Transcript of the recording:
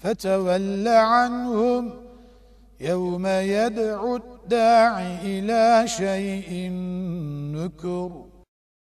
فتول عنهم يوم يدعو الداع إلى شيء نكر